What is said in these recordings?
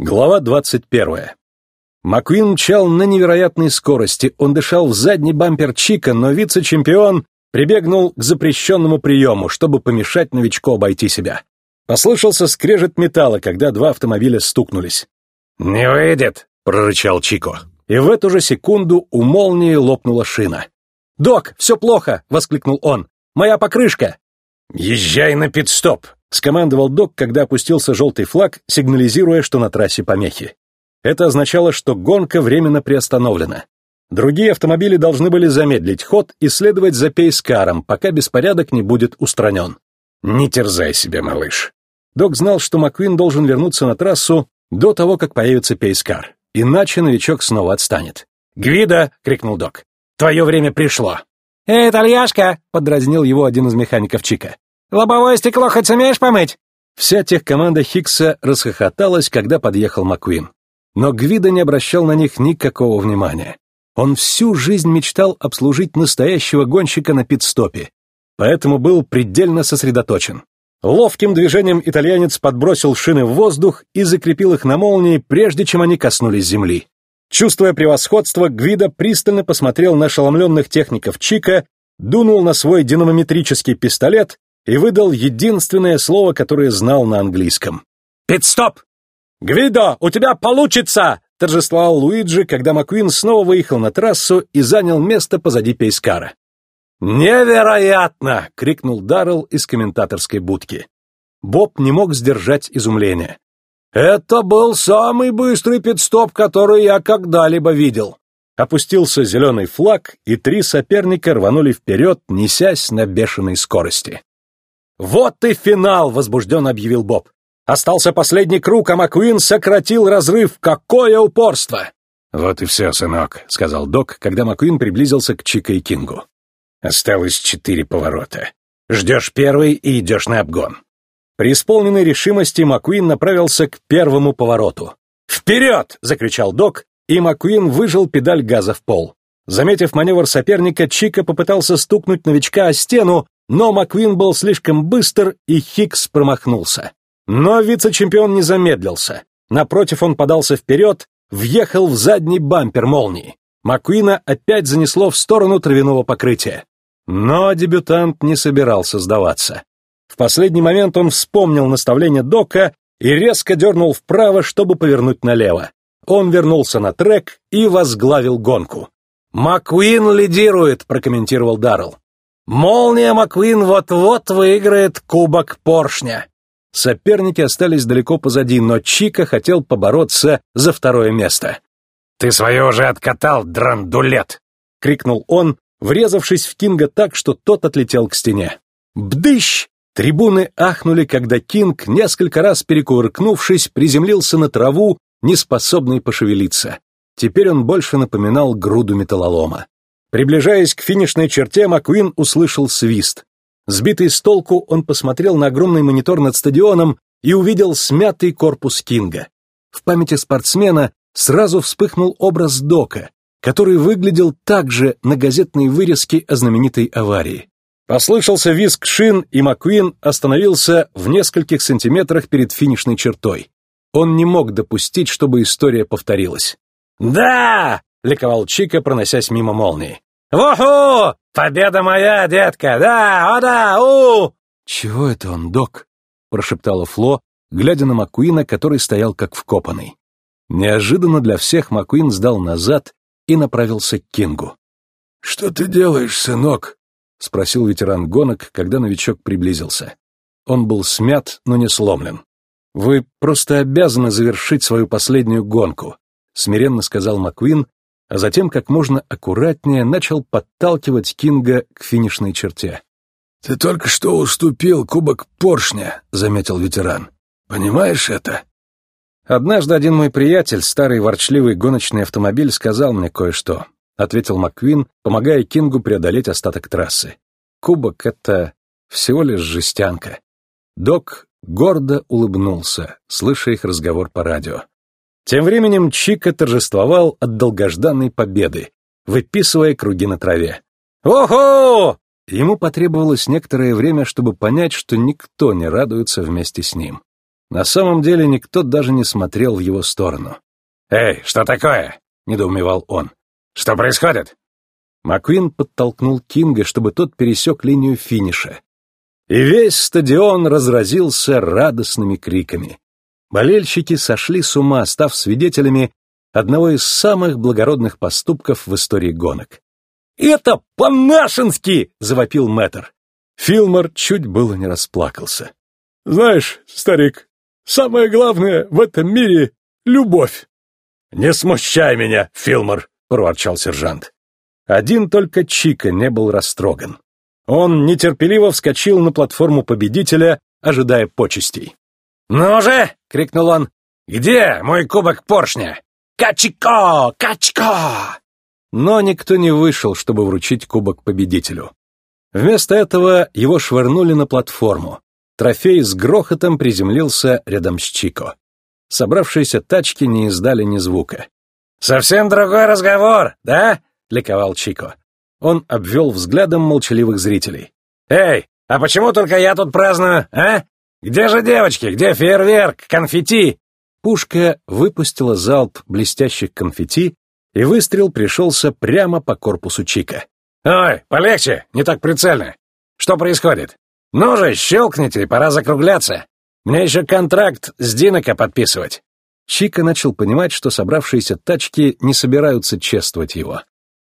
Глава 21. Маквин мчал на невероятной скорости, он дышал в задний бампер Чика, но вице-чемпион прибегнул к запрещенному приему, чтобы помешать новичку обойти себя. Послышался скрежет металла, когда два автомобиля стукнулись. «Не выйдет!» — прорычал Чико. И в эту же секунду у молнии лопнула шина. «Док, все плохо!» — воскликнул он. «Моя покрышка!» «Езжай на пит-стоп!» Скомандовал док, когда опустился желтый флаг, сигнализируя, что на трассе помехи. Это означало, что гонка временно приостановлена. Другие автомобили должны были замедлить ход и следовать за пейскаром, пока беспорядок не будет устранен. «Не терзай себя, малыш». Док знал, что Маквин должен вернуться на трассу до того, как появится пейскар, иначе новичок снова отстанет. «Гвида!» — крикнул док. «Твое время пришло!» «Эй, итальяшка!» — подразнил его один из механиков Чика. Лобовое стекло хоть сумеешь помыть?» Вся техкоманда Хикса расхохоталась, когда подъехал Маккуин. Но Гвида не обращал на них никакого внимания. Он всю жизнь мечтал обслужить настоящего гонщика на пит-стопе, поэтому был предельно сосредоточен. Ловким движением итальянец подбросил шины в воздух и закрепил их на молнии, прежде чем они коснулись земли. Чувствуя превосходство, Гвида пристально посмотрел на ошеломленных техников Чика, дунул на свой динамометрический пистолет и выдал единственное слово, которое знал на английском. «Пит-стоп!» «Гвидо, у тебя получится!» — торжествовал Луиджи, когда Маккуин снова выехал на трассу и занял место позади Пейскара. «Невероятно!» — крикнул Даррелл из комментаторской будки. Боб не мог сдержать изумления. «Это был самый быстрый пит-стоп, который я когда-либо видел!» Опустился зеленый флаг, и три соперника рванули вперед, несясь на бешеной скорости. «Вот и финал!» — возбужденно объявил Боб. «Остался последний круг, а Маккуин сократил разрыв. Какое упорство!» «Вот и все, сынок», — сказал док, когда Маккуин приблизился к Чика и Кингу. «Осталось четыре поворота. Ждешь первый и идешь на обгон». При исполненной решимости Маккуин направился к первому повороту. «Вперед!» — закричал док, и Маккуин выжил педаль газа в пол. Заметив маневр соперника, Чика попытался стукнуть новичка о стену, но Маквин был слишком быстр, и Хикс промахнулся. Но вице-чемпион не замедлился. Напротив, он подался вперед, въехал в задний бампер молнии. Маквина опять занесло в сторону травяного покрытия. Но дебютант не собирался сдаваться. В последний момент он вспомнил наставление Дока и резко дернул вправо, чтобы повернуть налево. Он вернулся на трек и возглавил гонку. «Маккуин лидирует», — прокомментировал Даррелл. Молния Маквин вот-вот выиграет кубок поршня. Соперники остались далеко позади, но Чика хотел побороться за второе место. «Ты свое уже откатал, драндулет!» — крикнул он, врезавшись в Кинга так, что тот отлетел к стене. «Бдыщ!» Трибуны ахнули, когда Кинг, несколько раз перекувыркнувшись, приземлился на траву, неспособный пошевелиться. Теперь он больше напоминал груду металлолома. Приближаясь к финишной черте, Маккуин услышал свист. Сбитый с толку, он посмотрел на огромный монитор над стадионом и увидел смятый корпус Кинга. В памяти спортсмена сразу вспыхнул образ Дока, который выглядел так же на газетной вырезке о знаменитой аварии. Послышался визг шин, и Маккуин остановился в нескольких сантиметрах перед финишной чертой. Он не мог допустить, чтобы история повторилась. «Да!» — ликовал Чика, проносясь мимо молнии. «Уху! Победа моя, детка! Да, о да, у!» «Чего это он, док?» — прошептала Фло, глядя на Маккуина, который стоял как вкопанный. Неожиданно для всех Маккуин сдал назад и направился к Кингу. «Что ты делаешь, сынок?» — спросил ветеран гонок, когда новичок приблизился. Он был смят, но не сломлен. «Вы просто обязаны завершить свою последнюю гонку», — смиренно сказал Маккуин, а затем как можно аккуратнее начал подталкивать Кинга к финишной черте. «Ты только что уступил кубок поршня», — заметил ветеран. «Понимаешь это?» «Однажды один мой приятель, старый ворчливый гоночный автомобиль, сказал мне кое-что», — ответил МакКвин, помогая Кингу преодолеть остаток трассы. «Кубок — это всего лишь жестянка». Док гордо улыбнулся, слыша их разговор по радио. Тем временем Чика торжествовал от долгожданной победы, выписывая круги на траве. «Ого!» Ему потребовалось некоторое время, чтобы понять, что никто не радуется вместе с ним. На самом деле никто даже не смотрел в его сторону. «Эй, что такое?» — недоумевал он. «Что происходит?» Маквин подтолкнул Кинга, чтобы тот пересек линию финиша. И весь стадион разразился радостными криками. Болельщики сошли с ума, став свидетелями одного из самых благородных поступков в истории гонок. «Это по-нашенски!» — завопил Мэттер. Филмор чуть было не расплакался. «Знаешь, старик, самое главное в этом мире — любовь!» «Не смущай меня, Филмор!» — проворчал сержант. Один только Чика не был растроган. Он нетерпеливо вскочил на платформу победителя, ожидая почестей. «Ну же!» — крикнул он. «Где мой кубок поршня? Качко! Качко!» Но никто не вышел, чтобы вручить кубок победителю. Вместо этого его швырнули на платформу. Трофей с грохотом приземлился рядом с Чико. Собравшиеся тачки не издали ни звука. «Совсем другой разговор, да?» — ликовал Чико. Он обвел взглядом молчаливых зрителей. «Эй, а почему только я тут праздную, а? Где же девочки? Где фейерверк, конфетти?» Пушка выпустила залп блестящих конфетти, и выстрел пришелся прямо по корпусу Чика. «Ой, полегче, не так прицельно. Что происходит? Ну же, щелкните, пора закругляться. Мне еще контракт с Динока подписывать». Чика начал понимать, что собравшиеся тачки не собираются чествовать его.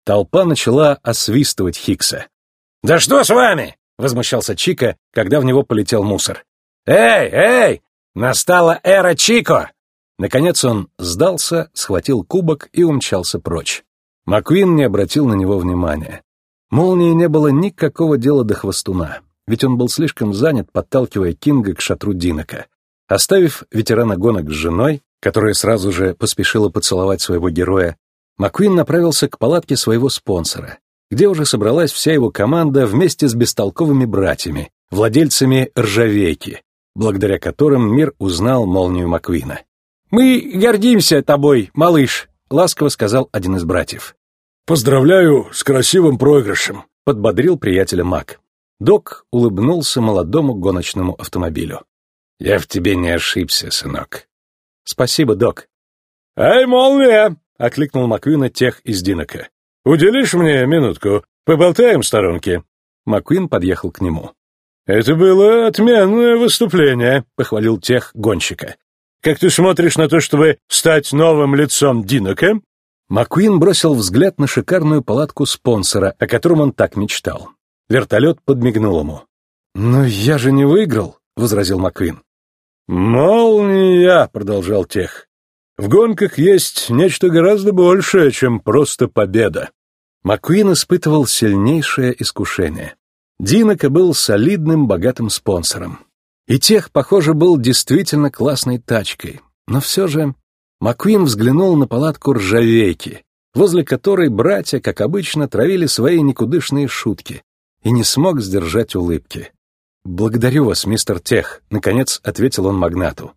Толпа начала освистывать Хикса. «Да что с вами?» — возмущался Чика, когда в него полетел мусор. «Эй, эй! Настала эра Чико!» Наконец он сдался, схватил кубок и умчался прочь. Маквин не обратил на него внимания. Молнии не было никакого дела до хвостуна, ведь он был слишком занят, подталкивая Кинга к шатру Динока. Оставив ветерана гонок с женой, которая сразу же поспешила поцеловать своего героя, Маквин направился к палатке своего спонсора, где уже собралась вся его команда вместе с бестолковыми братьями, владельцами ржавейки, благодаря которым мир узнал молнию Маквина. «Мы гордимся тобой, малыш», — ласково сказал один из братьев. «Поздравляю с красивым проигрышем», — подбодрил приятеля Мак. Док улыбнулся молодому гоночному автомобилю. «Я в тебе не ошибся, сынок». «Спасибо, док». «Эй, молния!» — окликнул Маквина тех из Динока. «Уделишь мне минутку? Поболтаем в сторонке». Маквин подъехал к нему. «Это было отменное выступление», — похвалил тех гонщика. «Как ты смотришь на то, чтобы стать новым лицом Динока?» Маквин бросил взгляд на шикарную палатку спонсора, о котором он так мечтал. Вертолет подмигнул ему. «Но я же не выиграл», — возразил Маквин. «Молния», — продолжал Тех. В гонках есть нечто гораздо большее, чем просто победа. Маккуин испытывал сильнейшее искушение. Динока был солидным, богатым спонсором. И тех, похоже, был действительно классной тачкой. Но все же Маккуин взглянул на палатку ржавейки, возле которой братья, как обычно, травили свои никудышные шутки, и не смог сдержать улыбки. «Благодарю вас, мистер Тех», — наконец ответил он магнату.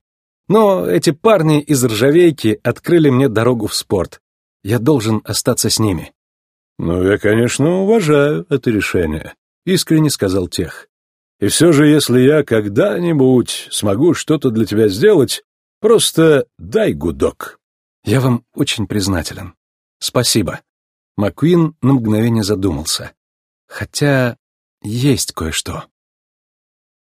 Но эти парни из ржавейки открыли мне дорогу в спорт. Я должен остаться с ними. «Ну, я, конечно, уважаю это решение», — искренне сказал Тех. «И все же, если я когда-нибудь смогу что-то для тебя сделать, просто дай гудок». «Я вам очень признателен. Спасибо». Маккуин на мгновение задумался. «Хотя есть кое-что».